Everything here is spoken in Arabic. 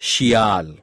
شيال